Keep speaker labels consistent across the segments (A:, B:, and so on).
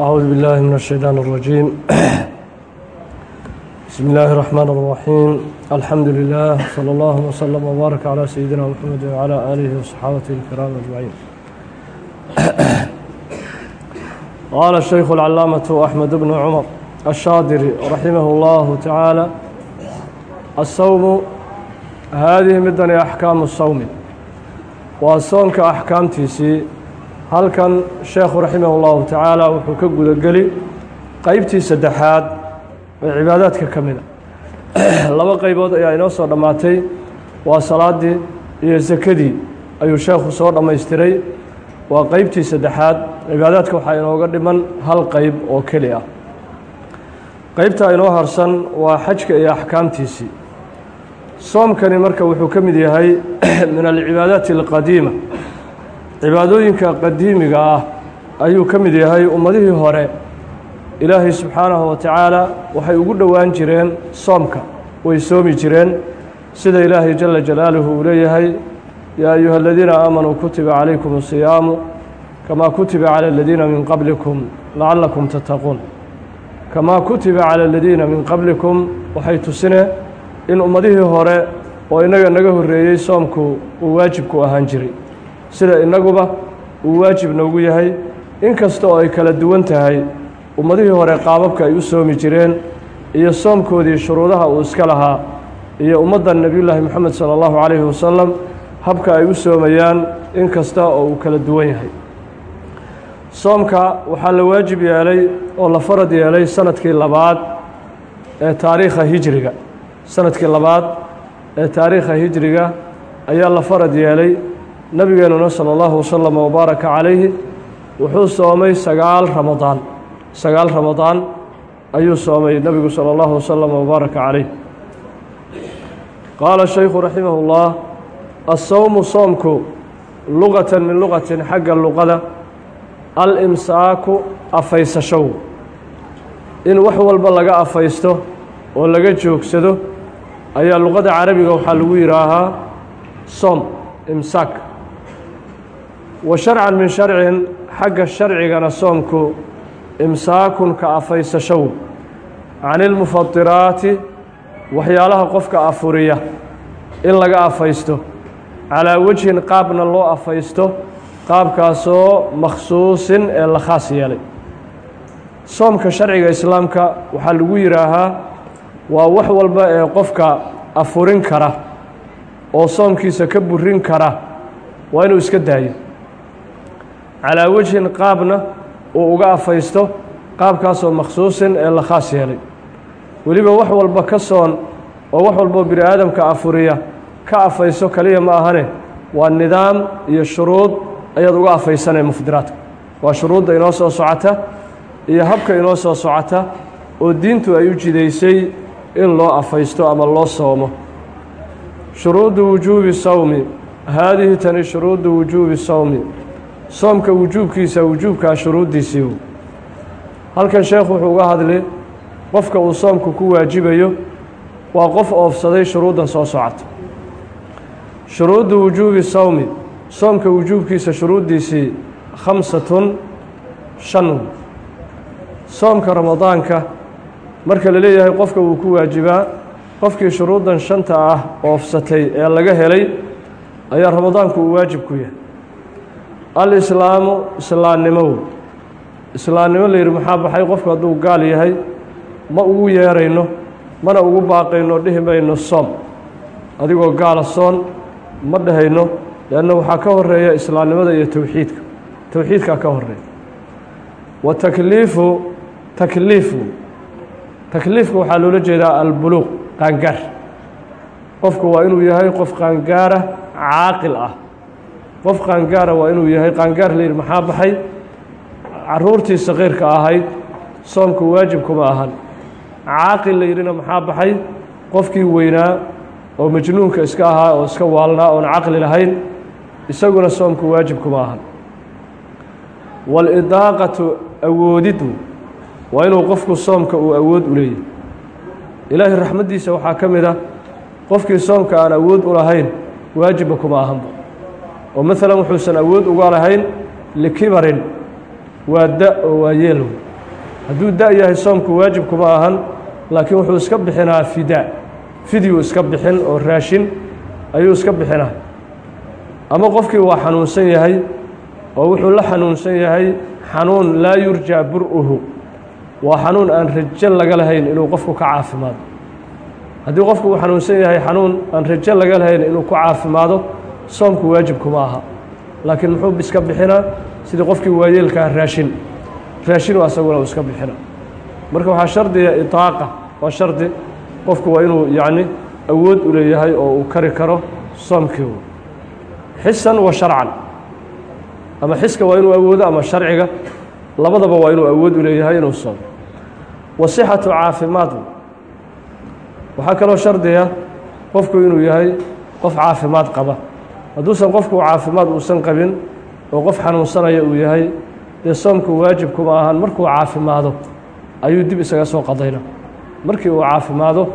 A: أعوذ بالله من الشيطان الرجيم بسم الله الرحمن الرحيم الحمد لله صلى الله وسلم وبارك على سيدنا محمد وعلى آله وصحابته الكرام أجمعين قال الشيخ العلامة أحمد بن عمر الشاذري رحمه الله تعالى الصوم هذه مدني أحكام الصوم وصونك أحكام تيسي halkan sheekhu raximah اllahu tacaala wuxuu ka gudageli qeybtii saddexaad ee cibaadaadka ka mida laba qeybood ayaa inoo soo dhammaatay waa salaadii iyo sakadii ayuu sheekhu soo dhammaystiray. Waa qeybtii saddexaad. Cibaadaadka waxaa inooga dhiman hal qeyb oo keli ah. Qeybta inoo harsan waa xajka iyo axkaamtiisii. Soomkani marka wuxuu ka mid yahay min alcibaadaati alqadiima cibaadooyinka qadiimiga ah ayuu ka mid yahay ummadihii hore. Ilaahay subxaanahu wa tacaala waxay ugu dhowaan jireen soomka way soomi jireen. Sida ilaahay jala jalaaluhu uu leeyahay yaa ayuha aladiina aamanuu kutiba calaykum asiyaamu kamaa kutiba cala aladiina min qablikum lacallakum tattaquun. Kamaa kutiba cala aladiina min qablikum waxay tusine in ummadihii hore oo innaga naga horreeyey soomku uu waajibku ahaan jiray sida innaguba uu waajib noogu yahay in kasta oo ay kala duwan tahay ummadihii hore qaababka ay u soomi jireen iyo soomkoodii shuruudaha uu iska lahaa iyo ummadda nebiyullaahi moxamed sala allahu calayhi wasalam habka ay u soomayaan in kasta oo uu kala duwan yahay. Soomka waxaa la waajib yeelay oo la farad yeelay sannadkii labaad ee taariikha hijriga. Sanadkii labaad ee taariikha hijriga ayaa la farad yeelay nabigeenuna salى اllahu waslama wbaaraka calayhi wuxuu soomay sagaal ramadaan sagaal ramadaan ayuu soomay nebigu salى اllahu waslama wbaaraka calayh qaala shaykhu raximah اllah asowmu soomku luqata min luqatin xagga luqada alimsaaku afaysashow in wax walba laga afaysto oo laga joogsado ayaa luqada carabiga waxaa lagu yidhaahaa soom imsaak wa sharcan min sharcin xagga sharcigana soomku imsaakun ka afaysashow. Can ilmufadiraati waxyaalaha qofka afuriya in laga afaysto. Calaa wejhin qaabna loo afaysto qaabkaasoo makhsuusin ee la khaas yeelay. Soomka sharciga islaamka waxaa lagu yidhaahaa waa wax walba ee qofka afurin kara oo soomkiisa ka burin kara waa inuu iska daayo calaa wejhin qaabna uu uga afaysto qaabkaasoo makhsuusin ee la khaas yeelay. Weliba wax walba ka soon oo wax walboo bini aadamka afuriya ka afayso kaliya ma ahane waa nidaam iyo shuruud ayaad uga afaysanee mufdiraadka. Waa shuruudda inoo soo socota iyo habka inoo soo socota oo diintu ay u jidaysay in loo afaysto ama loo soomo. Shuruudu wujuubi sawmi haadihi tani shuruudu wujuubi sawmi soomka wujuubkiisa wujuubkaa shuruuddiisii halkan sheekhu wuxuu uga hadli qofka uu soomku ku waajibayo waa qof oofsaday shuruuddan soo socota. Shuruudu wujuubi sawmi soomka wujuubkiisa shuruuddiisii khamsatun shan. Soomka ramadaanka marka la leeyahay qofka wuu ku waajibaa qofkii shuruuddan shanta ah oofsatay ee laga helay ayaa ramadaanku uu waajib ku yahay alislaamu islaannimow islaannimo la yidhi maxaa baxay? Qofku hadduu gaal yahay ma ugu yeerayno mana ugu baaqayno dhihi mayno soom. Adigoo gaala soon ma dhahayno. Leanna waxaa ka horreeya islaamnimada iyo towxiidka towxiidkaa ka horreeya wa takliifu takliifu. Takliifka waxaa loola jeedaa albuluuq qaangaar. Qofku waa inuu yahay qof qaangaara caaqil ah qof qaangaara waa inuu yahay qaangaar la yidhi maxaa baxay? Caruurtii saqiirka ahayd soomku waajib kuma ahan. Caaqil la yidhina maxaa baxay? Qofkii weynaa oo majnuunka iska ahaa oo iska waalnaa oon caqli lahayn isaguna soomku waajib kuma ahan. Waalidaaqatu awoodidu waa inuu qofku soomka uu awood u leeyahy ilaahay raxmaddiisa waxaa ka mid ah qofkii soomka aan awood u lahayn waajibba kuma ahanba oo maalan wuxuusan awood uga lahayn likibarin waa da oo waa yeelow hadduu da yahay soomku waajib kuma ahan laakiin wuxuu iska bixinaa fidaa fidyuu iska bixin oo raashin ayuu iska bixinaa. Ama qofkii waa xanuunsan yahay oo wuxuu la xanuunsan yahay xanuun laa yurjaa bur'uhu. Waa xanuun aan rajo laga lahayn inuu qofku ka caafimaado. Haddii qofku uu xanuunsan yahay xanuun aan rajo laga lahayn inuu ku caafimaado soomku waajib kuma aha. Laakiin muxuu iska bixinaa sidii qofkii waayeelkaa raashin. Raashinu asaguna uu iska bixina. Marka waxaa shardiga itaaqa. Waa shardi qofku waa inuu yacni awood u leeyahay oo uu kari karo soomkii xisan wa sharcan. Ama xiska waa inuu awoodo ama sharciga. Labadaba waa inuu awood u leeyahay inuu soomo. Wa sixatu caafimaad. Waxaa kaloo shardiga qofku inuu yahay qof caafimaad qaba hadduusan qofku caafimaad uusan qabin oo qof xanuunsanaya uu yahay dee soomku waajib kuma ahan. Markuu caafimaado ayuu dib isaga soo qadayna. Markii uu caafimaado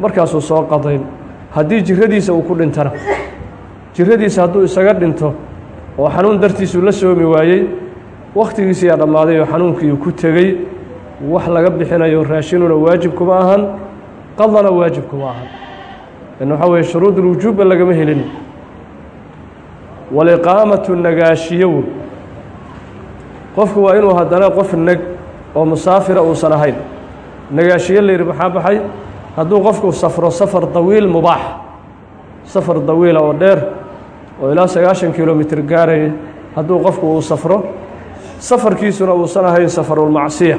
A: markaasuu soo qadayn. Haddii jiradiisa uu ku dhintana jiradiisa hadduu isaga dhinto oo xanuun dartiisuu la soomi waayey wakhtigiisiyaa dhammaaday oo xanuunkii ku tegey wax laga bixinayo raashinuna waajib kuma ahan qadana waajib kuma ahan waxaa weeye shuruudulwujuubba lagama helin waliqaamatu nagaashiyow qofku waa inuu haddana qof neg oo musaafira uusan ahayn. Nagaashiyo la yidhi maxaa baxay? Hadduu qofku safro safar dawiil mubaax safar dawiila oo dheer oo ilaa sagaashan kilomitr gaaraya hadduu qofku uu safro safarkiisuna uusan ahayn safarulmacsiya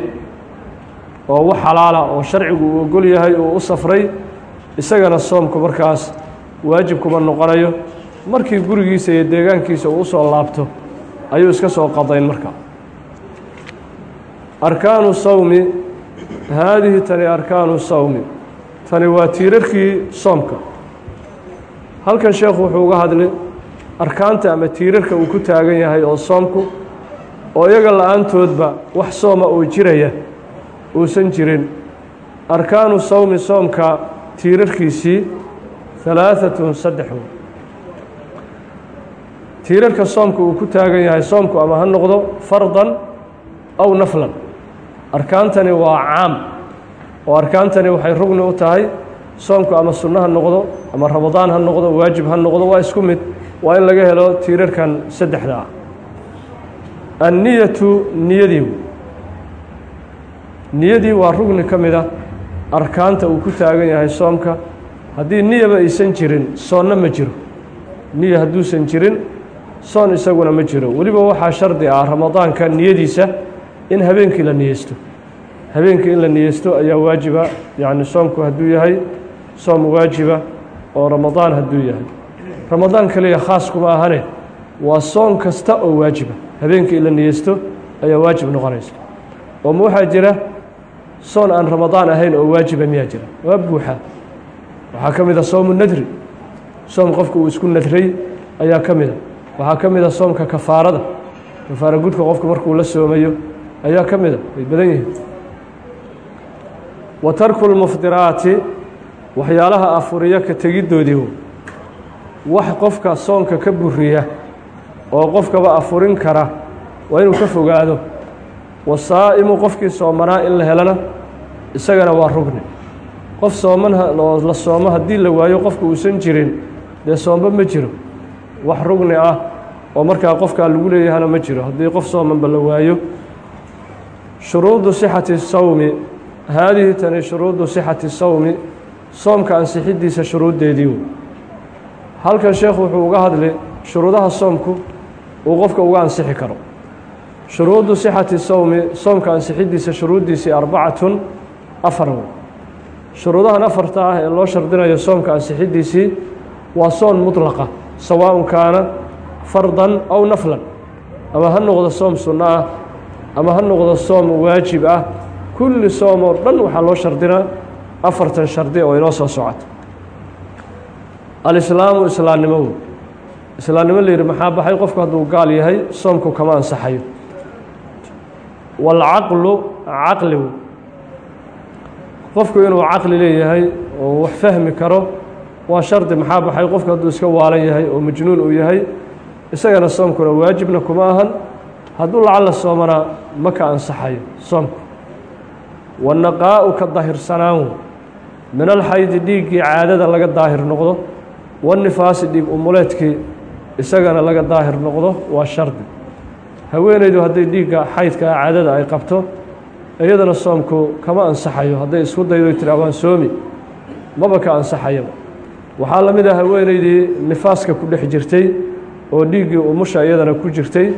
A: oo wax xalaala oo sharcigu uu ogol yahay uu u safray isagana soomku markaas waajib kuma noqonayo markii gurigiisa iyo deegaankiisa uu u soo laabto ayuu iska soo qadayn marka. Arkaanu sawmi haadihi tani arkaanu sawmi. Tani waa tiirarkii soomka. Halkan sheekhu wuxuu uga hadlay arkaanta ama tiirarka uu ku taagan yahay oo soomku oo iyaga la'aantoodba wax sooma oo jiraya uusan jirin. Arkaanu sawmi soomka tiirarkiisii halaaatun saddex wey tiirarka soomka uu ku taagan yahay soomku ama ha noqdo fardan aw naflan. Arkaantani waa caam. Oo arkaantani waxay rugni u tahay soomku ama sunno ha noqdo ama ramadaan ha noqdo waajib ha noqdo waa isku mid. Waa in laga helo tiirarkan saddexda ah. Anniyatu niyadii niyadii waa rugni ka mid a arkaanta uu ku taagan yahay soomka. Haddii niyaba aysan jirin soonna ma jiro. Niya hadduusan jirin soon isaguna ma jiro. Weliba waxaa shardi ah ramadaanka niyadiisa in habeenkii la niyeysto. Habeenkii in la niyeysto ayaa waajiba yacni soomku hadduu yahay soom waajiba oo ramadaan hadduu yahay. Ramadaan kaliya khaas kuma ahane waa soon kasta oo waajiba. Habeenkii in la niyeysto ayaa waajib noqonaysa. Oo ma waxaa jira soon aan ramadaan ahayn oo waajiba miyaa jira? Waa buuxa. Waxaa ka mid a soomu nadri. Soom qofku uu isku nadray ayaa ka mid a waxaa ka mid a soomka kafaarada. Kafaara gudka qofku markuu la soomayo ayaa ka mid a way badan yihiin. Wa tarku lmufdiraati waxyaalaha afuriya ka tegiddoodii wax qofka soonka ka buriya oo qofkaba afurin kara waa inuu ka fogaado. Wasaa'imu qofkii soomanaa in la helana isagana waa rugni. Qof sooman oo la soomo haddii la waayo qofka uusan jirin dee soomba ma jiro. Wax rugni ah oo markaa qofkaa lagu leeyahana ma jiro. Haddii qof soomanba la waayo shuruudu sixati sawmi haadihi tani shuruudu sixati sawmi soomka ansixiddiisa shuruuddeedii wey halkan sheekhu wuxuu uga hadlay shuruudaha soomku uu qofka uga ansixi karo. Shuruudu sixati sawmi soomka ansixiddiisa shuruuddiisii arbacatun afar wey shuruudahan afarta ah ee loo shardinayo soomka ansixiddiisii waa soon mutlaqa sawaaءun kaana fardan aw naflan. Ama ha noqdo soom sunno ah ama ha noqdo soom waajib ah kulli soom oo dhan waxaa loo shardinaa afartan shardi oo inoo soo socoto. Alislaamu islaamnimo islaamnimo la yidhi maxaa baxay? Qofku hadduu gaal yahay soomku kama ansaxayo. Waalcaqlu caqli wey qofku inuu caqli leeyahay oo wax fahmi karo waa shardi maxaa baxay? Qofku hadduu iska waalan yahay oo majnuun uu yahay isagana soomkuna waajibna kuma ahan. Hadduu lacalla soomana ma ka ansaxayo soomku. Wanaqaa'u ka daahirsanaan min alxaydi dhiiggii caadada laga daahir noqdo. Wanifaasi dhiig umuleedkii isagana laga daahir noqdo waa shardi haweenaydu hadday dhiigga xaydkaa caadada ay qabto iyadana soomku kama ansaxayo. Hadday isku daydo tiraa waan soomi. Maba ka ansaxayaba. Waxaa la mid ah haweenaydii nifaaska ku dhex jirtay oo dhiiggii umusha iyadana ku jirtay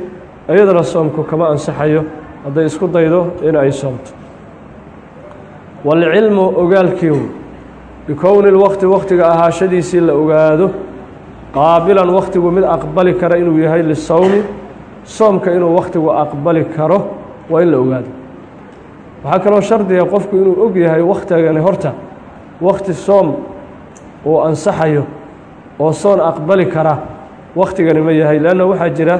A: iyadana soomku kama ansaxayo. Hadday isku daydo in ay soomto. Walcilmu ogaalkiiu bikowni lwaqti wakhtiga ahaashadiisii la ogaado qaabilan wakhtigu mid aqbali kara inuu yahay lisawmi soomka inuu wakhtigu aqbali karo waa in la ogaado. Waxaa kaloo shardiga qofku inuu og yahay wakhtigani horta wakhti soom uu ansaxayo oo soon aqbali kara wakhtigani ma yahay? Leanna waxaa jira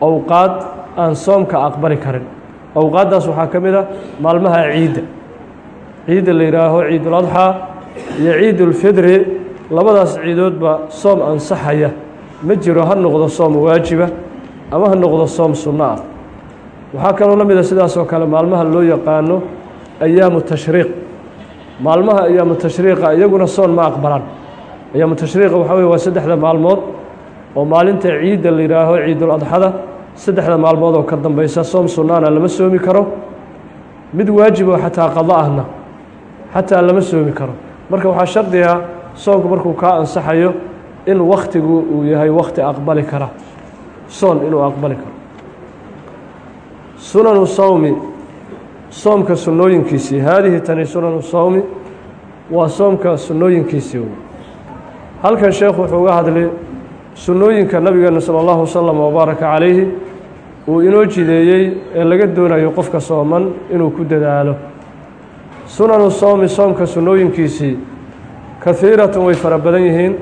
A: awqaad aan soomka aqbali karin. Awqaaddaas waxaa ka mid a maalmaha ciidda. Ciidda la yidhaaho ciiduladxaa iyo ciidulfidri labadaas ciidoodba soom ansaxaya. Ma jiro ha noqdo soom waajiba ama ha noqdo soom sunno ah. Waxaa kaloo la mida sidaas oo kale maalmaha loo yaqaano ayaamu tashriiq. Maalmaha ayaamu tashriiqa iyaguna soon ma aqbalaan. Ayaamu tashriiqa waxaa weye waa saddexda maalmood oo maalinta ciidda la yidhaaho ciidul adxada saddexda maalmood oo ka dambaysa soom sunnaana lama soomi karo. Mid waajibo xataa qado ahna xataa lama soomi karo. Marka waxaa shardiga soonku markuu kaa ansaxayo in wakhtigu uu yahay wakhti aqbali kara. Soon inuu aqbali karo. Sunanu sawmi soomka sunnooyinkiisii haadihi tani sunanu sawmi waa soomka sunnooyinkiisii halkan sheekhu wuxuu uga hadlay sunnooyinka nabigeena sala allahu wasalam wabaaraka calayhi uu inoo jideeyey ee laga doonayo qofka sooman inuu ku dadaalo. Sunanu sowmi soomka sunnooyinkiisii kahiiratun way fara badan yihiin.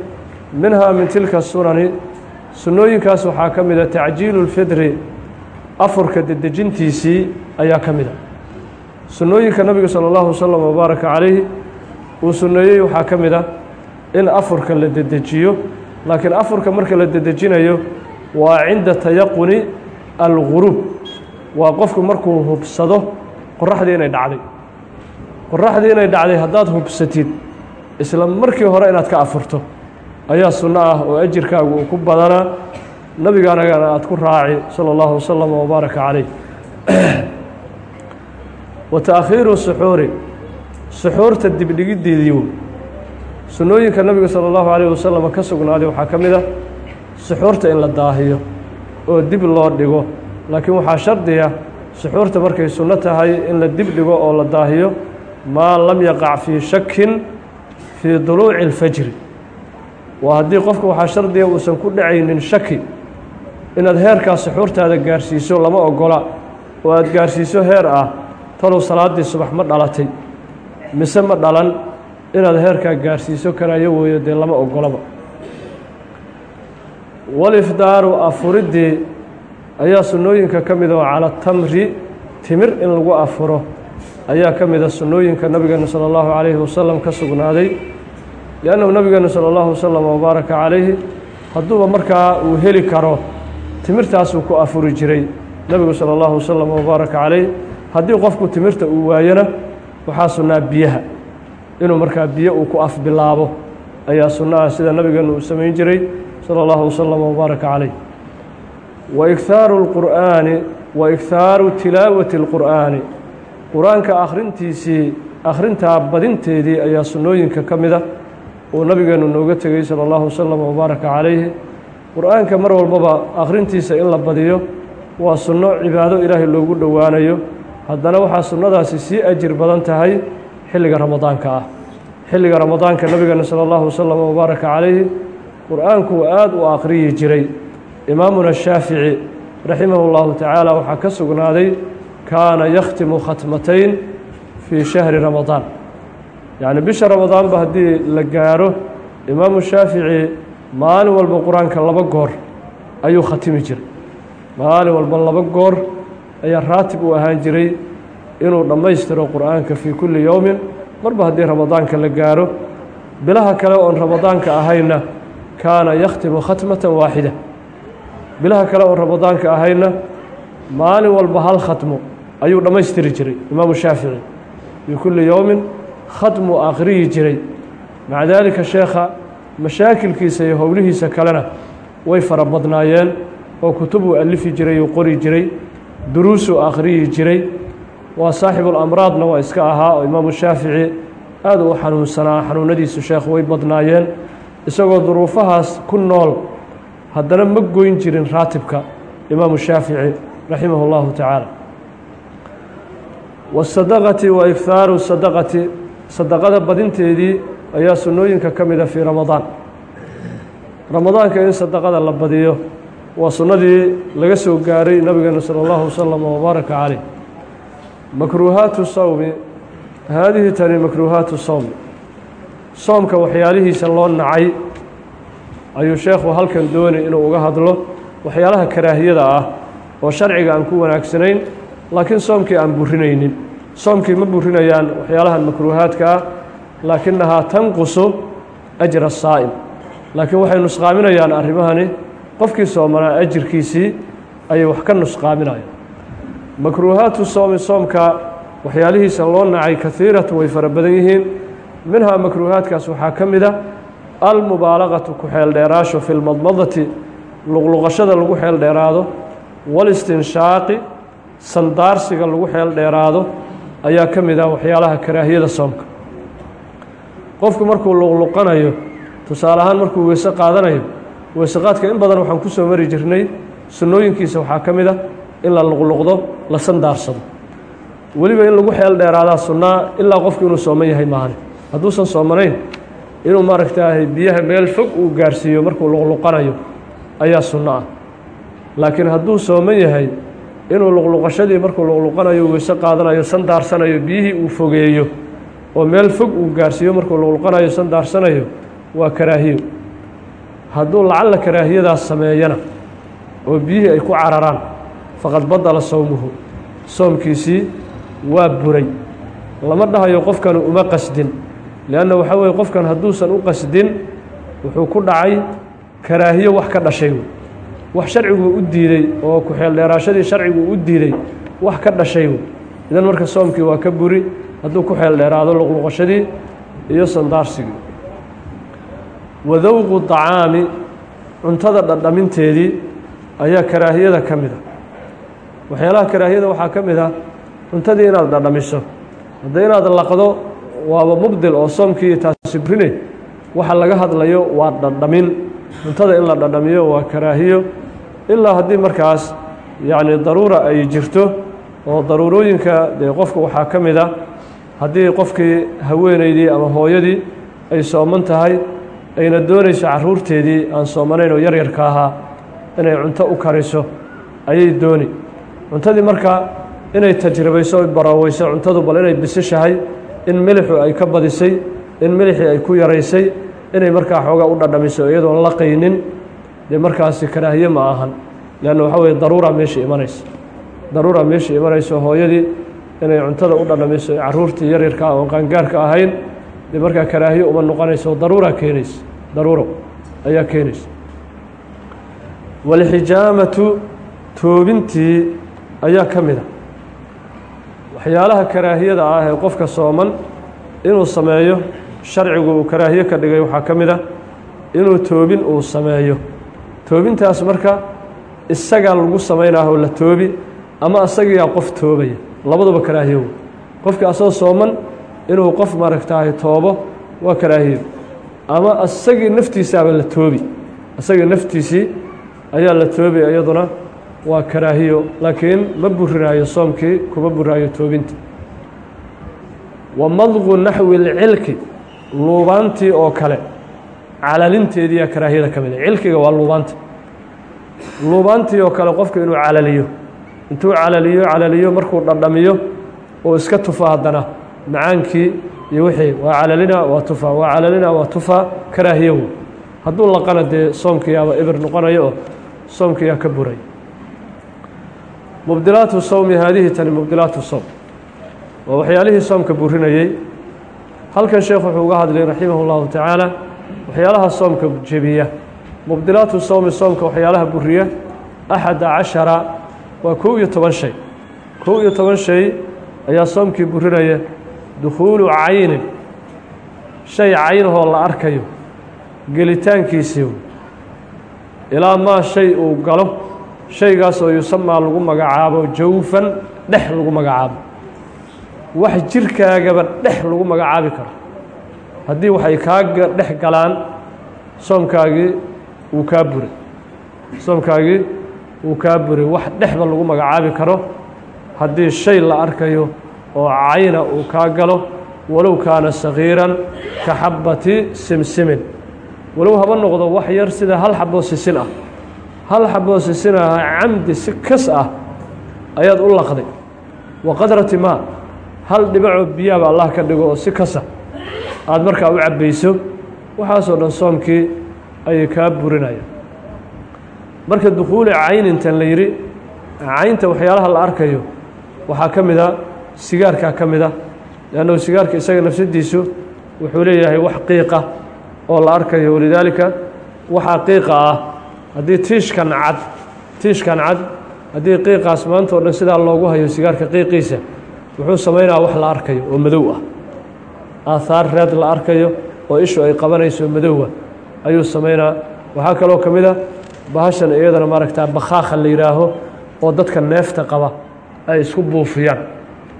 A: Minhaa min tilka sunani sunnooyinkaas waxaa ka mid a tacjiilu lfidri afurka dedejintiisii ayaa ka mid a sunnooyinka nabiga sala allahu wasalam wabaaraka calayhi uu sunneeyey waxaa ka mid a in afurka la dedejiyo laakiin afurka marka la dedejinayo waa cinda tayaquni alguruub waa qofku markuu hubsado qoraxdii inay dhacday. Qoraxdii inay dhacday haddaad hubsatid isla markii hore inaad ka afurto ayaa sunno ah oo ajirkaagu uu ku badanaa nabigaanagana aad ku raaci sala allahu wasalam wabaaraka calayh. Wa taakhiiru suxuuri. Suxuurta dibdhigiddeedii wey sunnooyinka nabiga sala allahu calayh wasalam ka sugnaaday waxaa ka mid a suxuurta in la daahiyo oo dib loo dhigo. Laakiin waxaa shardiya suxuurta markay sunno tahay in la dib dhigo oo la daahiyo maa lam yaqac fii shakin fii duluuci اlfajri waa haddii qofka waxaa shardiga uusan ku dhacaynin shaki inaad heerkaa suxuurtaada gaarsiiso lama ogola. Oo aad gaarsiiso heer ah talow salaaddii subax ma dhalatay mise ma dhalan inaad heerkaa gaarsiiso karaayo weeyo dee lama ogolaba walifdaaru afuriddii ayaa sunnooyinka ka mid oo cala tamri timir in lagu afuro ayaa ka mida sunnooyinka nabigeena salى اllahu calayhi wasalam ka sugnaaday liannahu nabigeena salى اllahu wasalam wabaaraka calayhi hadduuba markaa uu heli karo timirtaasuu ku afuri jiray nebigu salى اllahu wasalam wabaaraka calayh haddii qofku timirta uu waayona waxaa sunnaa biyaha inuu markaa biyo uu ku af bilaabo ayaa sunno ah sida nabigeena uu samayn jiray salى اllahu wasalam wabaaraka calayh wa ighaaru اlqur'aani wa ighaaru tilaawati اlqur'aani qur-aanka akhrintiisii akhrintaa badinteedii ayaa sunnooyinka ka mida uu nabigeenu nooga tegey salى اllahu wasalam wabaaraka calayhi qur-aanka mar walbaba akhrintiisa in la badiyo waa sunno cibaado ilaahay loogu dhowaanayo haddana waxaa sunnadaasi sii ajir badan tahay xilliga ramadaanka ah xilliga ramadaanka nabigeena salى اllahu wasalam wabaaraka calayhi qur-aanku aad u akhriyi jiray imaamuna shaafici raximah اllahu tacaala waxaa ka sugnaaday kaana yakhtimu khatmatayn fii shahri ramadaan yacni bisha ramadaanba haddii la gaaro imaamu shaafici maalin walba qur-aanka laba goor ayuu khatimi jiray maalin walba laba goor ayaa raatib u ahaan jiray inuu dhammaystiro qur'aanka fii kulli yowmin marba haddii ramadaanka la gaaro bilaha kale oon ramadaanka ahayna kaana yakhtimu khatmatan waaxida bilaha kale oon ramadaanka ahayna maalin walba hal khatmo ayuu dhammaystiri jiray imaamu shaafici. Fii kulli yowmin khatmu akhriyi jiray. Maca daalika sheekha mashaakilkiisa iyo howlihiisa kalena way fara badnaayeen oo kutubuu alifi jiray uu qori jiray duruusuu akhriyi jiray waa saaxibulamraadna waa iska ahaa oo imaamu shaafici aad u xanuunsanaa xanuunadiisu sheekhu way badnaayeen isagoo duruufahaas ku nool haddana ma goyn jirin raatibka imaamu shaafici raximah اllahu tacaala wasadaqati wa iftaaru sadaqati sadaqada badinteedii ayaa sunnooyinka ka mida fii ramadaan ramadaanka in sadaqada la badiyo waa sunnadii laga soo gaaray nabigeena salى اllahu wasalam wbaaraka caleyh makruuhaatu sawmi haadihi tani makruuhaatu sawmi. Soomka waxyaalihiisa loo nacay ayuu sheekhu halkan doonay inuu uga hadlo waxyaalaha karaahiyada ah oo sharciga aan ku wanaagsanayn laakiin soomkii aan burinaynin soomkii ma burinayaan waxyaalahan makruuhaadka ah laakinahaa tanqusu ajra saa'im. Laakiin waxay nusqaaminayaan arrimahani qofkii soomanaa ajirkiisii ayay wax ka nusqaaminayaan makruuhaatu soomi soomka waxyaalihiisa loo nacay kahiiratu way fara badan yihiin. Minhaa makruuhaadkaas waxaa ka mid a almubaalaqatu ku xeeldheeraasho fi lmadmadati luqluqashada lagu xeel dheeraado. Walistinshaaqi sandaarsiga lagu xeel dheeraado ayaa ka mid ah waxyaalaha karaahiyada soomka. Qofku markuu luqluqanayo tusaale ahaan markuu weyse qaadanayo weyseqaadka in badan waxaan ku soo mari jirnay sunnooyinkiisa waxaa ka mid a in la luqluqdo la sandaarsado. Weliba in lagu xeel dheeraadaa sunnaa ilaa qofku inuu sooman yahay maahane. Hadduusan soomanayn inuu maaragtaahay biyaha meel fog uu gaarsiiyo markuu luqluqanayo ayaa sunno ah. Laakiin hadduu sooman yahay inuu luqluqashadii markuu luqluqanayo weyse qaadanayo sandaarsanayo biyihii uu fogeeyo oo meel fog uu gaarsiiyo markuu luqluqanayo sandaarsanayo waa karaahiyo. Hadduu lacalla karaahiyadaas sameeyana oo biyihii ay ku cararaan faqad badala sowmuhu soomkiisii waa buray. Lama dhahayo qofkanu uma qasdin. Leanna waxaa weye qofkan hadduusan u qasdin wuxuu ku dhacay karaahiyo wax ka dhashay. Wax sharciguu u diiday oo ku-xeeldheeraashadii sharcigu u diiday wax ka dhashay. Idan marka soomkii waa ka buri hadduu ku xeel dheeraado luqluqashadii iyo sandaarsigii. Wadowqu طacaami cuntada dhadhaminteedii ayaa karaahiyada ka mid a waxyaalaha karaahiyada waxaa ka mid ah cuntadii inaad dhadhamiso. Hadda inaad laqdo waaba mubdil oo soomkii taasi brine. Waxa laga hadlayo waa dhadhamin. Cuntada in la dhadhamiyo waa karaahiyo. Ilaa haddii markaas yacni daruura ay jirto oo daruurooyinka dee qofka waxaa ka mid a haddii qofkii haweenaydii ama hooyadii ay sooman tahay ayna doonayso carruurteedii aan soomanayn oo yaryarka ahaa inay cunto u kariso ayay dooni cuntadii marka inay tajribayso baraweyso cuntadu bal inay bisishahay in milixu ay ka badisay in milixii ay ku yaraysay inay markaa xoogaa u dhadhamiso iyadoon la qaynin dee markaasi karaahiye ma ahan. Leanna waxaa weye daruura meesha imanaysa. Daruura meesha imanayso hooyadii inay cuntada u dhadhamiso carruurtii yaryarka ah oon qaangaarka ahayn dee markaa karaahiye uma noqonayso daruuraa keenaysa. Daruuro ayaa keenaysa. Walxijaamatu toobintii ayaa ka mid a. Waxyaalaha karaahiyada ah ee qofka sooman inuu sameeyo sharcigu uu karaahiye ka dhigay waxaa ka mid a inuu toobin uu sameeyo. Toobintaas marka isagaa lagu samaynaahoo la toobi ama isagiyaa qof toobaya labaduba karaahiyo wey. Qofkii asagoo sooman inuu qof maaragtahay toobo waa karaahiyo ama isagii naftiisaaba la toobi isagii naftiisii ayaa la toobi iyaduna waa karaahiyo laakiin ma burinaayo soomkii kuma buraayo toobinta wa madqu naxwi اlcilki luubaantii oo kale. Calalinteediyaa karaahiyada ka mid a cilkiga waa luubaanta luubaantii oo kale qofku inuu calaliyo. Intuu calaliyo calaliyo markuu dhadhamiyo oo iska tufa haddana. Macaankii iyo wixii waa calalina waa tufa waa calalina waa tufa karaahiyo wey hadduu laqana dee soomkiyaaba ibir noqonayo oo soomkiyaa ka buray mubdilaatu sowmi haadihi tani mubdilaatu sowm waa waxyaalihii soomka burinayey halkan sheekh wuxuu uga hadlay raximah اllahu tacaala waxyaalaha soomka jebiya. Mubdilaatu sowmi soomka waxyaalaha buriya axada cashara waa kow iyo toban shay. Kow iyo toban shay ayaa soomkii burinaya. Dukhuulu caynin shay caynahoo la arkayo. Gelitaankiisii ilaa maa shay uu galo shaygaas oo yusamaa lagu magacaabo jawfan dhex lagu magacaabo. Wax jirkaagaba dhex lagu magacaabi karo. Haddii waxay kaa dhex galaan soomkaagii wuu kaa buray soomkaagii wuu kaa buray wax dhexba lagu magacaabi karo. Haddii shay la arkayo oo cayna uu kaa galo walow kaana sagiiran ka xabbati simsimin. Walow haba noqdo wax yar sida hal xaboo sisin ah hal xaboo sisin ah camdi si kas ah ayaad u laqday. Wa qadrati maa hal dhibacoo biyaaba allah ka dhigo oo si kasa aada markaa u cabbayso waxaasoo dhan soomkii ayay kaa burinayaan. Marka dukhuuli caynintan la yidhi caynta waxyaalaha la arkayo waxaa ka mid a sigaarkaa ka mid a. Leannahu sigaarka isaga nafsadiisu wuxuu leeyahay wax qiiqa oo la arkayo walidaalika waxaa qiiqa ah haddii tiishkan cad tiishkan cad haddii qiiqaas maanta o dhan sidaa loogu hayo sigaarka qiiqiisa wuxuu samaynaa wax la arkayo oo madow ah. Aahaar reed la arkayo oo ishu ay qabanayso madowa ayuu samaynaa waxaa kaloo ka mid a bahashan iyadana maaragtaa bakhaakha la yidhaaho oo dadka neefta qaba ay isku buufiyaan.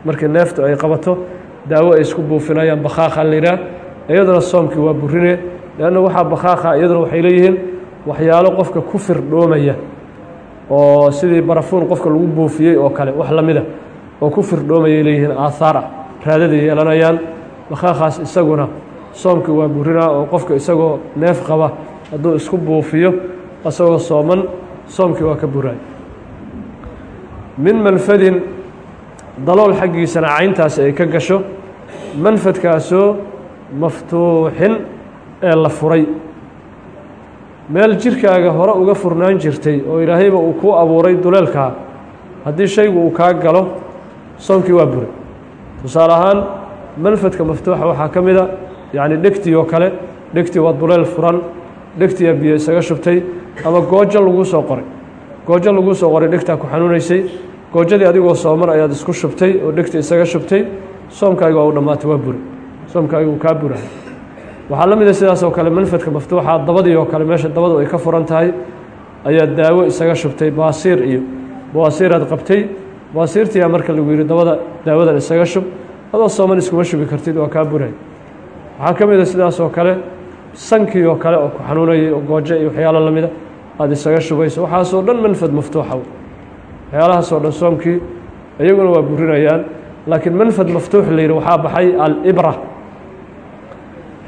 A: Markii neeftu ay qabato daawo ay isku buufinayaan bakhaakha la yidhaah iyaduna soomkii waa burine leanna waxaa bakhaakha iyaduna waxay leeyihiin waxyaalo qofka ku firdhoomaya oo sidii barafuun qofka lagu buufiyey oo kale wax la mida oo ku firdhoomayay leeyihiin aahaar ah raadaday yeelanayaan bakhaakhaas isaguna soomkii waa burinaa oo qofka isagoo neef qaba hadduu isku buufiyo isagoo sooman soomkii waa ka buraay. Min manfadin dalool xaggiisana cayntaasi ay ka gasho manfadkaasoo maftuuxin ee la furay meel jirkaaga hore uga furnaan jirtay oo ilaahayba uu kuu abuuray duleelkaa haddii shaygu uu kaa galo soomkii waa buray. Tusaale ahaan manfadka maftuuxa waxaa ka mida yacni dhegtii oo kale dhegtii waa duleel furan dhegtiyaa biyo isaga shubtay ama goojo laguu soo qoray. Goojo laguu soo qoray dhegtaa ku xanuunaysay goojadii adigoo sooman ayaad isku shubtay oo dhegti isaga shubtay soomkaagi waa u dhammaatay waa buri soomkaagi wuu kaa burahay waxaa la mida sidaas oo kale manfadka maftuuxa dabadii oo kale meesha dabadu ay ka furan tahay ayaa daawo isaga shubtay baasiir iyo bawaasiiraad qabtay. Baasiirtiyaa marka lagu yidhi dabada daawadan isaga shub adoo sooman iskuma shubi kartid waa kaa buray. Waxaa ka mid a sidaas oo kale sankii oo kale oo ku xanuunayay oo goojo iyo waxyaalo la mida aada isaga shubayso. Waxaasoo dhan manfad maftuuxa waxyaalahaasoo dhan soomkii iyaguna waa burinayaan. Laakiin manfad maftuux la yidhi waxaa baxay alibra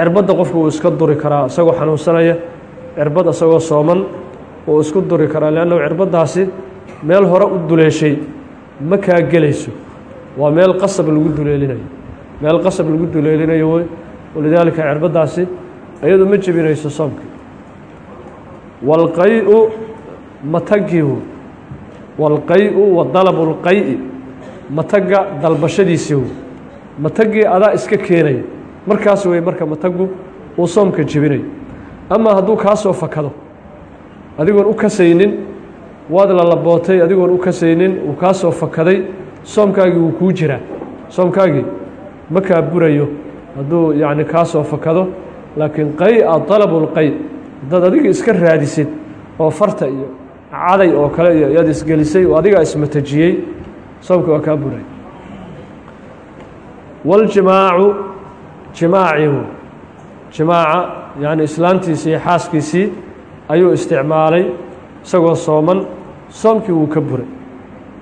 A: cirbadda qofku uu iska duri karaa isagoo xanuunsanaya. Cirbad isagoo sooman uu isku duri karaa leannahu cirbaddaasi meel hore u duleeshay ma kaa gelayso. Waa meel qasab lagu duleelinayo. Meel qasab lagu duleelinayo wey walidaalika cirbaddaasi iyadu ma jebinayso soomkii walqay-u matagihu walqay-u wa dalabu lqay-i matagga dalbashadiisii wey matagii adaa iska keenaya markaas wey marka matagu uu soomka jebinayo ama hadduu kaa soo fakado adigoon u kasaynin waad lalabootay adigoon u kasaynin uu kaa soo fakaday soomkaagii wuu kuu jiraa. Soomkaagii ma kaa burayo hadduu yacni kaa soo fakado laakiin qay-a dalabu lqay haddaad adiga iska raadisid oo farta iyo caday oo kale iyo yaad isgelisay oo adigaa ismatajiyey soomka waa kaa buray. Waljimaacu jimaacihu jimaaca yacni islaantiisii iyo xaaskiisii ayuu isticmaalay isagoo sooman soomkii wuu ka buray.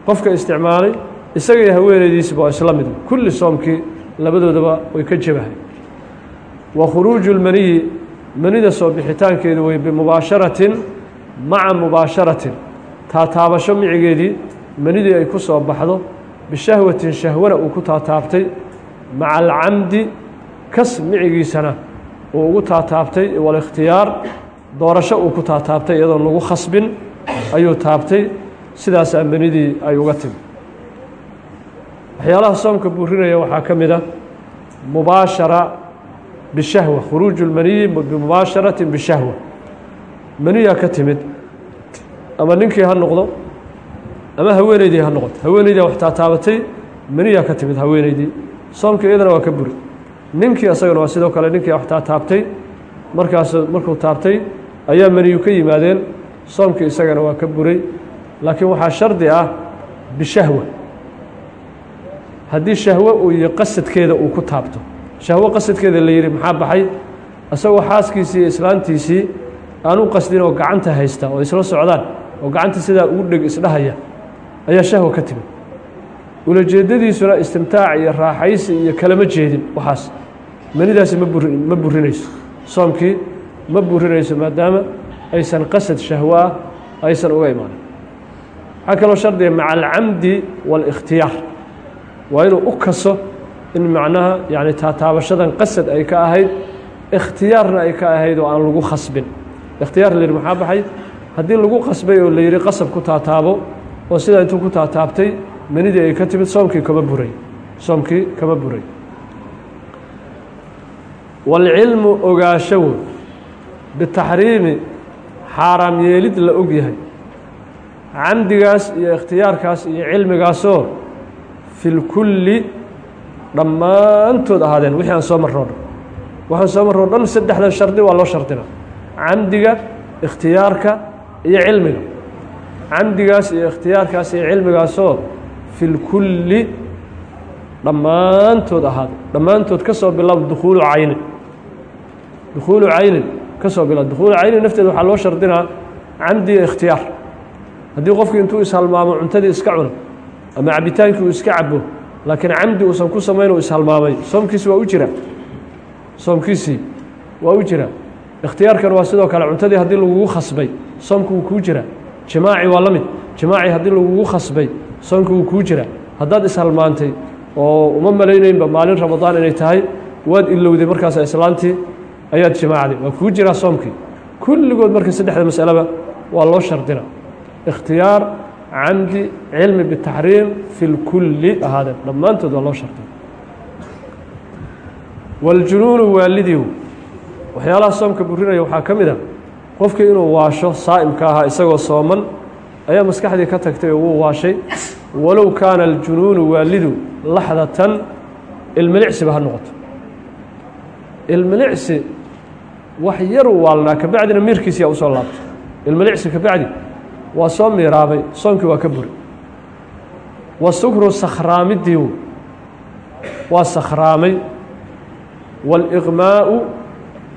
A: Qofka isticmaalay isaga iyo haweenaydiisiba waa isla mid kulli soomkii labadoodaba way ka jebahay wa khuruuju lmaniyi manida soo bixitaankeedu way bimubaasharatin maca mubaasharatin. Taataabasho micigeedii manidii ay ku soo baxdo bishahwatin shahwana uu ku taataabtay maca alcamdi kas micigiisana uu ugu taataabtay walikhtiyaar doorasho uu ku taataabtay iyadoon lagu khasbin ayuu taabtay. Sidaasaa manidii ay uga timi waxyaalaha soomka buurinaya waxaa ka mid a mubaashara bishahwa khuruuju lmaniyi bimubaasharati bishahwa. Maniyaa ka timid ama ninkii ha noqdo ama haweeneydii ha noqoto. Haweeneydii wax taataabatay maniyaa ka timid haweeneydii soomkii iyadana waa ka buri ninkii asagana waa sidoo kale ninkii wax taataabtay markaas markuu taabtay ayaa maniyu ka yimaadeen. Soomkii isagana waa ka buray. Laakiin waxaa shardi ah bishahwa. Haddii shahwo uu iyo qasadkeeda uu ku taabto. Shahwo qasadkeeda la yidhi maxaa baxay? Isagoo xaaskiisii iyo islaantiisii aan u qasdin oo gacanta haysta oo isla socdaan oo gacanta sidaa ugu dheg isdhahaya. Ayaa shahwa ka timid ulajeedadiisuna istimtaac iyo raaxaysi iyo kalama jeedin waxaas. Manidaasi ma buri ma burinayso soomkii ma burinayso maadaama aysan qasad shahwo ah aysan uga imaanin waxaa kaloo shardiga maca alcamdi waاlikhtiyaar waa inuu u kaso in macnaha yani taataabashadan qasad ay ka ahayd ikhtiyaarna ay ka ahayd oo aan lagu khasbin. Ikhtiyaar la yidhi maxaa baxay? Haddii lagu qasbay oo la yidhi qasab ku taataabo oo sidaa intuu ku taataabtay manidii ay ka timid soomkii kama buray. Soomkii kama buray. Waalcilmu ogaashowo bitaxriimi xaaraam yeelid la og yahay. Camdigaas iyo ikhtiyaarkaas iyo cilmigaasoo fi lkulli dhammaantood ahaadeen. Wixii aan soo marnoo dhan waxaan soo marnoo dhan saddexdan shardi waa loo shardina. Camdiga ikhtiyaarka iyo cilmiga. Camdigaas iyo ikhtiyaarkaas iyo cilmigaasoo fi lkulli dhammaantood ahaaday dhammaantood ka soo bilaab dukhuulu caynin dukhuulu caynin ka soo bilaab. Dukhuulu caynin nafteeda waxaa loo shardinaa camdi iyo ikhtiyaar. Haddii qofkii intuu ishalmaamo cuntadii iska cuno ama cabitaankii uu iska cabo laakiin camdi uusan ku samayn uu ishalmaamay soomkiisi waa u jira. Soomkiisii waa u jira. Ikhtiyaarkan waa sidoo kale cuntadii haddii lagugu khasbay soomku wuu kuu jira. Jimaaci waa la mid. Jimaaci haddii lagugu khasbay soomki wuu kuu jira. Haddaad ishalmaantay oo uma malaynaynba maalin ramadaan inay tahay waad ilowday markaasa islaantii ayaad jimaacday waa kuu jiraa soomkii. Kulligood marka saddexda masaleba waa loo shardina. Ikhtiyaar camdi cilmi bitaxriim fi lkulli ahaadeen dhammaantood waa loo shardina. Wاljunuunu waalidiiw waxyaalaha soomka burinaya waxaa ka mid a qofkii inuu waasho saa'imka ahaa isagoo sooman ayaa maskaxdii ka tagtay oo wuu waashay walow kaana aljunuunu waalidu laxdatan ilmilicsiba ha noqoto. Ilmilicsi wax yaruu waalnaa kabacdina miirkiisiyaa u soo laabtay. Ilmilicsi kabacdi waa soo miiraabay soomkii waa ka buri. Wa sukru waa sakhraamay. Waaliqmaa'u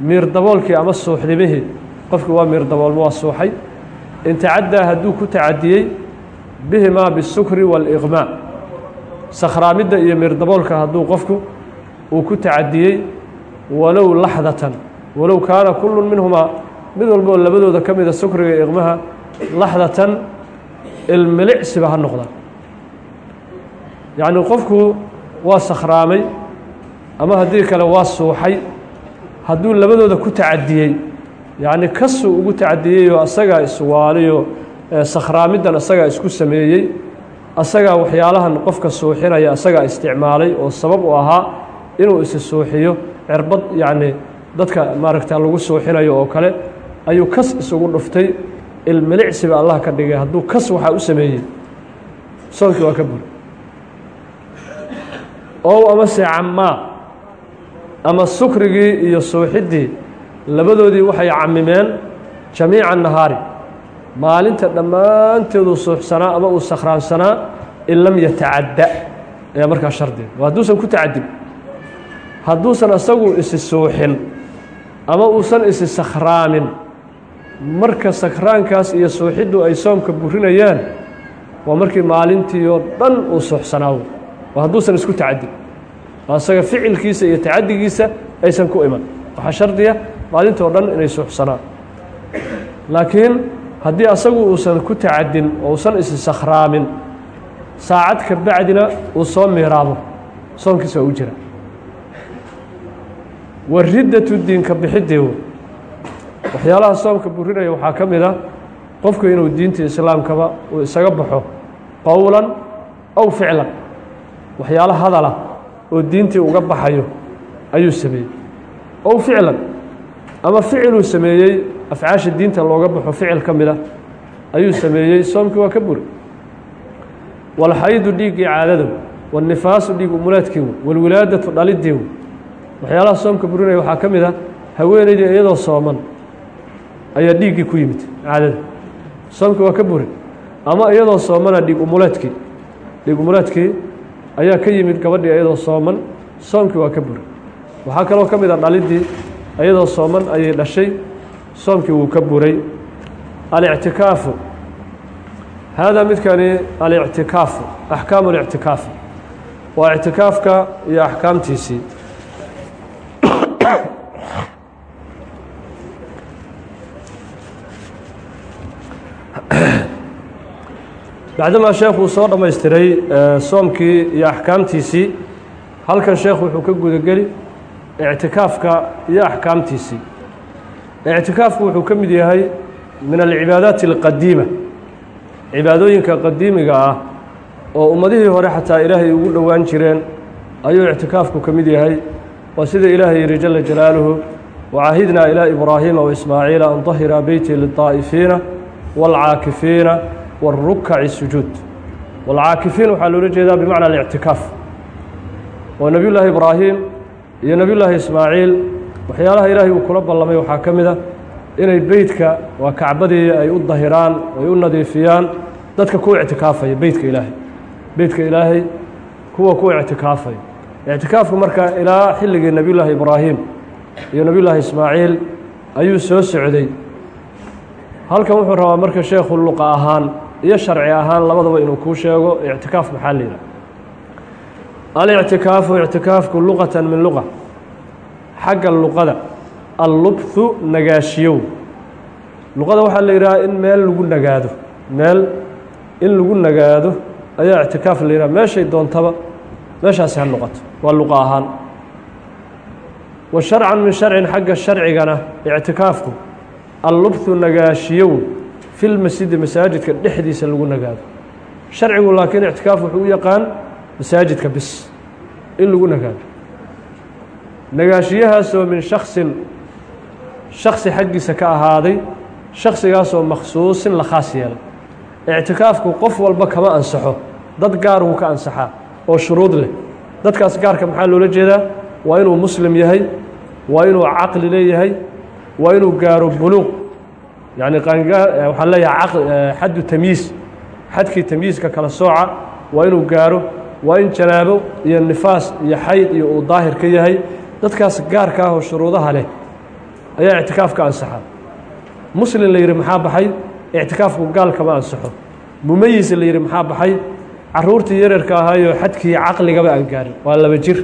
A: miir daboolkii ama suuxdimihii qofkii waa miir daboolmo waa suuxay in tacaddaa hadduu ku tacadiyey bihimaa bisukri waaliqmaa sakhraamidda iyo miir daboolka hadduu qofku uu ku tacadiyey walow laxdatan walow kaana kullu minhumaa mid walboo labadooda ka mida sukriga iqmaha laxdatan ilmilicsiba ha noqda. Yacni qofku waa sakhraamay ama haddii kale waa suuxay hadduu labadooda ku tacadiyey yacni kasuu ugu tacadiyeyoo asagaa iswaaliyo sakhraamiddan asagaa isku sameeyey asagaa waxyaalahan qofka suuxinaya asagaa isticmaalay oo sabab u ahaa inuu isi suuxiyo cirbad yacni dadka maaragta lagu suuxinayo oo kale ayuu kas isugu dhuftay. Ilmilicsiba allah ka dhigay hadduu kas waxaa u sameeyey. Soonkii waa ka buri ow amase camaa ama sukrigii iyo suuxiddii labadoodii waxay camimeen jamiica nahaari maalinta dhammaanteeduu suuxsanaa ama uu sakhraansanaa in lam yatacadda. Ayaa markaa shardiga hadduusan ku tacadin hadduusan asagu isi suuxin ama uusan isi sakhraamin marka sakhraankaas iyo suuxiddu ay soomka burinayaan waa markii maalintii oo dhan uu suuxsanaawo waa hadduusan isku tacadin oo asaga ficilkiisa iyo tacadigiisa aysan ku iman. Waxaa shardiya maalinta oo dhan inay suuxsanaan. Laakiin haddii asagu uusan ku tacadin oo uusan isi sakhraamin saacad ka bacdina uu soo miiraabo soonkiisa waa u jira. Wariddatu diinka bixideewo waxyaalaha soomka burinaya waxaa ka mid a qofku inuu diinta islaamkaba uu isaga baxo qowlan aw ficlan. Waxyaalo hadala oo diintii uga baxayo ayuu sameeyey. Ow ficlan ama ficiluu sameeyey afcaasha diinta looga baxo ficil ka mid a ayuu sameeyey soomkii waa ka buri walxaydu dhiiggii caadadu wannifaasu dhiig umuleedkii walwilaadatu dhalidii waxyaalaha soomka burinaya waxaa ka mid ah haweenaydii iyadoo sooman ayaa dhiiggii ku yimid caadada. Soomkii waa ka buri ama iyadoo soomana dhiig umuleedkii dhiig umuleedkii ayaa ka yimid gabadhii iyadoo sooman soomkii waa ka buri waxaa kaloo ka mid a dhalidii iyadoo sooman ayay dhashay soomkii wuu ka buray. Alictikaafu. Haadaa midkani alictikaafu axkaamu اlictikaafi waa ictikaafka iyo axkaamtiisii. Bacdamaa sheekhu uu soo dhammaystiray soomkii iyo axkaamtiisii. Halkan sheekhu wuxuu ka gudageli ictikaafka iyo axkaamtiisii ictikaafku wuxuu ka mid yahay min alcibaadaati alqadiima cibaadooyinka qadiimiga ah oo ummadihii hore xataa ilaahay ugu dhowaan jireen ayuu ictikaafku ka mid yahay waa sida ilaahay yihi jala jalaaluhu wacahidnaa ilaa ibraahiima waismaaciila an dahira beyti lilطaa'ifiina wاlcaakifiina wاrukaci sujuud wاlcaakifiin waxaa loola jeedaa bimacna alictikaaf oo nebiy llaahi ibraahim iyo nebiy llaahi ismaaciil waxyaalaha ilaahay uu kula ballamay waxaa ka mid a inay beytka waa kacbadii ay u dahiraan ay u nadiifiyaan dadka ku ictikaafaya beytka ilaahay. Beytka ilaahay kuwa ku ictikaafaya. Ictikaafku marka ilaa xilligii nebiy llaahi ibraahim iyo nebiy llaahi ismaaciil ayuu soo socday. Halkan wuxuu rabaa marka sheekhu luqa ahaan iyo sharci ahaan labadaba inuu kuu sheego ictikaaf maxaa la yidhaha alictikaafu ictikaafku luqatan min luqa xagga luqada allubthu nagaashiyow. Luqada waxaa la yidhaha in meel lagu nagaado. Meel in lagu nagaado ayaa ictikaaf la yidhaha meeshay doontaba meeshaasi ha noqoto waa luqa ahaan. Wa sharcan min sharcin xagga sharcigana ictikaafku allubthu nagaashiyow fil masjidi masaajidka dhexdiisa lagu nagaado. Sharcigu laakiin ictikaaf wuxuu u yaqaan masaajidka bis in lagu nagaado nagaashiyahaasoo min shaksin shaksi xaggiisa ka ahaaday shaksigaasoo makhsuusin la khaas yeelay. Ictikaafku qof walba kama ansaxo dad gaar wuu ka ansaxaa oo shuruud leh. Dadkaas gaarka maxaa loola jeedaa? Waa inuu muslim yahay waa inuu caqli leeyahay waa inuu gaaro buluuq. Yacni waxaan leeyahay xaddu tamyiis xadkii tamyiiska kala sooca waa inuu gaaro waa in janaabo iyo nifaas iyo xayd iyo uu daahir ka yahay dadkaas gaarka ah oo shuruudaha leh ayaa ictikaaf ka ansaxa. Muslim la yidhi maxaa baxay? Ictikaafku gaal kama ansaxo. Mumayis la yidhi maxaa baxay? Caruurtii yararka ahaayoo xadkii caqligaba aan gaarin. Waa laba jir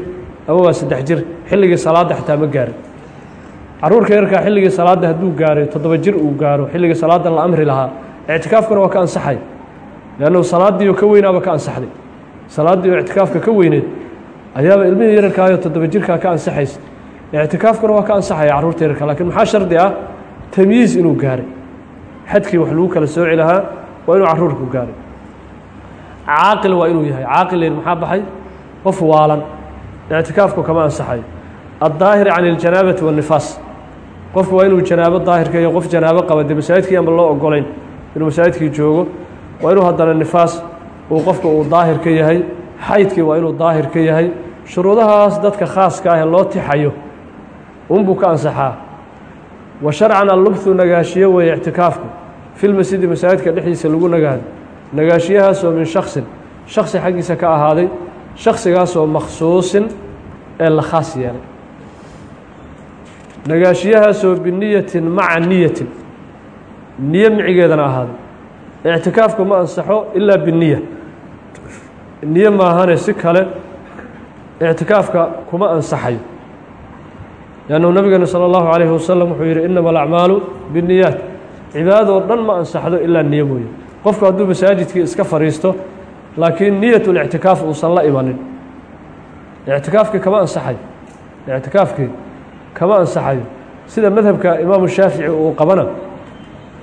A: ama waa saddex jir xilligii salaadda xataa ma gaarin. Caruurka yararkaa xilligii salaadda hadduu gaaray toddoba jir uu gaaro xilligii salaaddan la amri lahaa ictikaafkuna waa ka ansaxay. Leannu salaaddiioo ka weynaaba ka ansaxday salaaddii oo ictikaafka ka weyneed ayaaba ilmihii yararkaayo toddoba jirkaa ka ansaxaysa. Ictikaafkuna waa ka ansaxaya carruurta yararka lakiin maxaa shardi ah? Tamyiis inuu gaaray. Xadkii wax lagu kala sooci lahaa waa inuu carruurku gaaray. Caaqil waa inuu yahay. Caaqil layidhi maxaa baxay? Qof waalan. Ictikaafku kama ansaxayo addaahir can iljanaabati waannifaas qofku waa inuu janaabo daahirka iyo qof janaabo qaba. Dee masaajidkii aanba loo ogolayn inuu masaajidkii joogo? Waa inuu haddana nifaas uu qofka uu daahir ka yahay xaydkii waa inuu daahir ka yahay shuruudahaas dadka khaaska ah loo tixayo unbuu ka ansaxaa. Wa sharcan allubthu nagaashiyo weeye ictikaafku filmasjidi masaajidka dhexdiisa lagu nagaado. Nagaashiyahaasoo min shaksin shaksi xaggiisa ka ahaaday shaksigaasoo makhsuusin ee la khaas yeelay. Nagaashiyahaasoo biniyatin maca niyatin niyo micigeedana ahaaday. Ictikaafku ma ansaxo ilaa biniya niyo maahane si kale ictikaafka kuma ansaxayo lannu nabigeena salى اllahu عalayhi wasalam wuxuu yidhi inama alacmaalu biniyaat cibaadadoo dhan ma ansaxdo ilaa niyo mooye qofku hadduu masaajidkii iska fadhiisto laakiin niyat اlictikaaf uusan la imanin ictikaafkii kama ansaxayo ictikaafkii kama ansaxayo sida madhabka imaamu shaafici uu qabana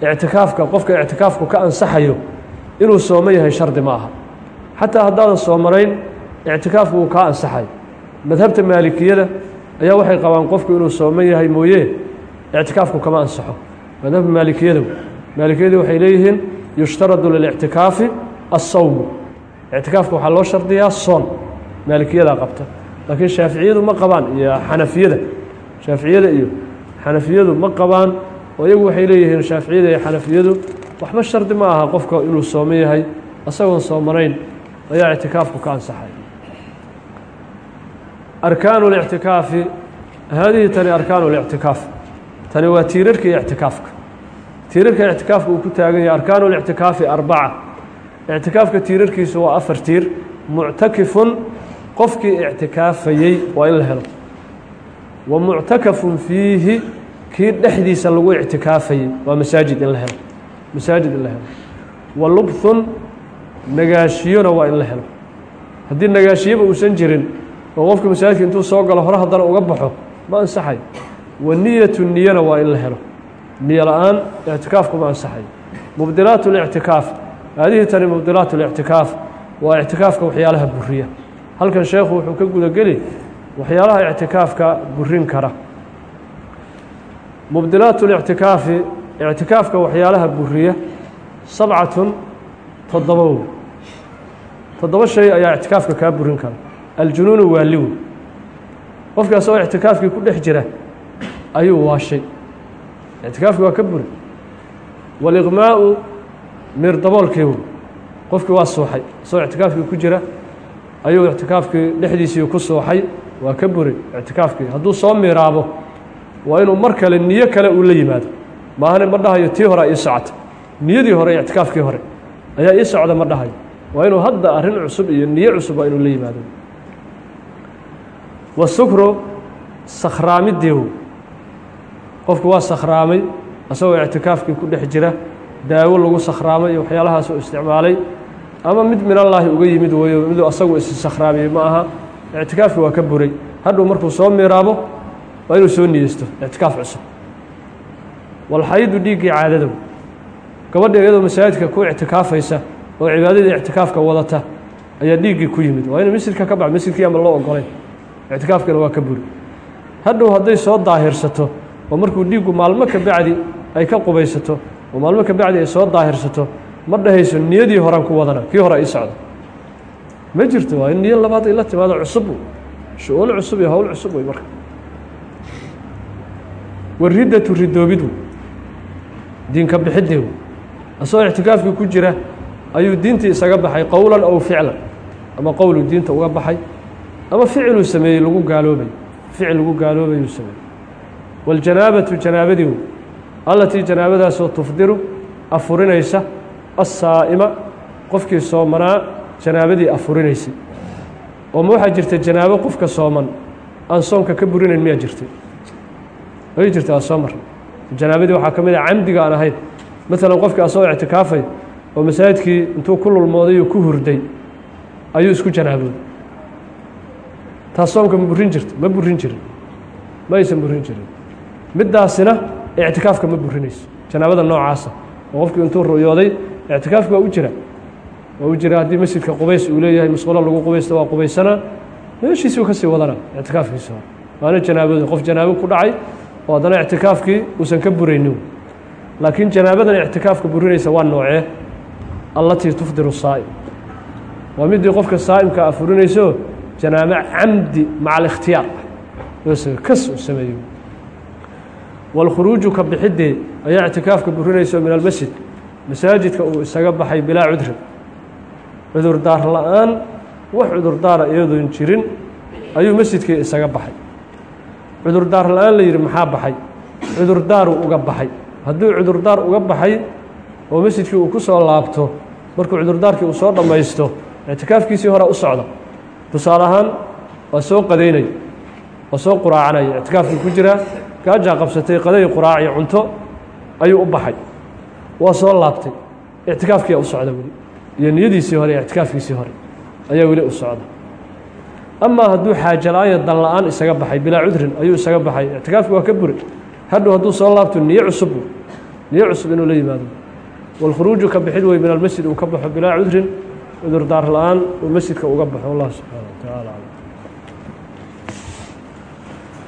A: ictikaafka qofka ictikaafku ka ansaxayo inuu soomo yahay shardi ma aha xataa haddaadan soomanayn ictikaafku uu kaa ansaxayo madhabta maalikiyada ayaa waxay qabaan qofku inuu sooman yahay mooye ictikaafku kama ansaxo. Madhabka maalikiyada maalikiyadu waxay leeyihiin yushtaradu lilictikaafi assawmu. Ictikaafka waxaa loo shardiyaa soon maalikiyadaa qabta. Laakiin shaaficiyadu ma qabaan iyo xanafiyada shaaficiyada iyo xanafiyadu ma qabaan oo iyagu waxay leeyihiin shaaficiyada iyo xanafiyadu waxba shardi ma aha qofka inuu sooman yahay. Asagoon soomanayn ayaa ictikaafku ka ansaxay arkaanu اlictikaafi haadihi tani arkaanu اlictikaaf tani waa tiirarka iyo ictikaafka tiirarka ictikaafka uu ku taagan yahay arkaanu اlictikaafi arbaca ictikaafka tiirarkiisu waa afar tiir muctakifun qofkii ictikaafayey waa in la helo wa muctakafun fiihi kii dhexdiisa lagu ictikaafayey waa masaajid in la helo masaajid in la helo wa lubthun nagaashiyona waa in la helo haddii nagaashiyaba uusan jirin oo qofka masaajidka intuu soo galo hore haddana uga baxo ma ansaxay wa niyatu niyana waa in la helo niyo la-aan ictikaafku ma ansaxay mubdilaat اlictikaaf haadihii tani mubdilaat اlictikaaf waa ictikaafka waxyaalaha buriya halkan sheekhu wuxuu ka gudageli waxyaalaha ictikaafka burin kara mubdilaat اlictikaafi ictikaafka waxyaalaha buriya sabcatun toddobow toddoba shay ayaa ictikaafka kaa burin kara. Aljunuunu waaliw qofkii asagoo ictikaafkii ku dhex jira ayuu waashay. Ictikaafkii waa ka buri waliqmaa'u miir daboolkiiw qofkii waa suuxay. Asagoo ictikaafkii ku jira ayuu ictikaafkii dhexdiisii ku suuxay. Waa ka buri ictikaafkii. Hadduu soo miiraabo waa inuu mar kale niyo kale uu la yimaado. Maahane ma dhahayo tii hore ii socota. Niyadii hore ictikaafkii hore ayaa ii socda ma dhahayo waa inuu hadda arrin cusub iyo niyo cusub waa inuu la yimaado. Wasukru sakhraamidiiw qofku waa sakhraamay asagoo ictikaafkii ku dhex jira daawo lagu sakhraamay iyo waxyaalahaas isticmaalay ama mid min allaahi uga yimid weeyo miduu asagu isi sakhraamiyey ma aha. Ictikaafkii waa ka buray. Hadhuu markuu soo miiraabo waa inuu soo niyeysto. Ictikaaf cusub. Walxayidu dhiiggii caadadow gabadha iyadoo masaajidka ku ictikaafaysa oo cibaadadii ictikaafka wadata ayaa dhiiggii ku yimid. Waa inuu masjidka ka bax masjidkii ama loo ogolayn. Ictikaafkiina waa ka buri. Hadhow hadday soo daahirsato oo markuu dhiiggu maalmo ka bacdi ay ka qubaysato oo maalmo ka bacdi ay soo daahirsato ma dhahayso niyadii horan ku wadana kii hore ii socda. Ma jirto waa in niyo labaad ay la timaado cusub shu-uun cusub iyo howl cusub wey marka. Wariddatu ridoobidu diinka bixideedu asagoo ictikaafkii ku jira ayuu diintii isaga baxay qowlan ow ficlan. Ama qowluu diinta uga baxay ama ficiluu sameeyey lagu gaaloobay. Ficil lagu gaaloobayuu sameeyey. Waاljanaabatu janaabadiiu allatii janaabadaasoo tufdiru afurinaysa. Asaa'ima qofkii soomanaa janaabadii afurinaysay oo ma waxaa jirta janaabo qofka sooman aan soonka ka burinayn miyaa jirtay? Way jirta waa soo marray janaabadii waxaa ka mid a camdiga aan ahayn maalan qofkii asagoo ictikaafay oo masaajidkii intuu ku lulmooday oo ku hurday ayuu isku janaabooday taas soomka ma burin jirta ma burin jirin. Ma aysan burin jirin. Middaasina ictikaafka ma burinayso janaabada noocaasa. Oo qofkii intuu ru'yooday ictikaafki waa u jira. Waa u jira haddii masjidka qubays uu leeyahay musqulo lagu qubaysta waa qubaysanaa meeshiisuu ka sii wadanaa ictikaafkiisa waana janaabada qof janaabo ku dhacay oo haddana ictikaafkii uusan ka buraynin laakiin janaabadan ictikaafka burinaysa waa noocee? Allatii tufdiru saa'im. Waa midii qofka saa'imka afurinayso janaabo camdi maca alikhtiyaar. Kas uu sameeyo. Wاlkhuruuju ka bixidee ayaa ictikaafka burinayso min almasjid. Masaajidka uu isaga baxay bilaa cudrin cudurdaar la'aan wax cudurdaara iyadoon jirin ayuu masjidkii isaga baxay. Cudurdaar la'aan la yidhi maxaa baxay? Cudurdaaruu uga baxay hadduu cudurdaar uga baxay oo masjidkii uu ku soo laabto markuu cudurdaarkii uu soo dhammaysto ictikaafkiisii hore u socda tusaale ahaan waa soo qadaynaya waa soo quraacanaya ictikaafkii ku jiraa gaajaa qabsatay qaday quraac iyo cunto ayuu u baxay. Waa soo laabtay. Ictikaafkiyaa u socda weli iyo niyadiisii hore iyo ictikaafkiisii hore ayaa weli u socda. Amaa hadduu xaaja la'aan iyo dan la'aan isaga baxay bilaa cudrin ayuu isaga baxay. Ictikaafki waa ka buri hadhow hadduu soo laabto niyo cusub niyo cusub inuu la yimaado. Wاlkhuruuju ka bixid wey min almasjid uu ka baxo bilaa cudrin cudurdaar la'aan uu masjidka uga baxo allah subxaana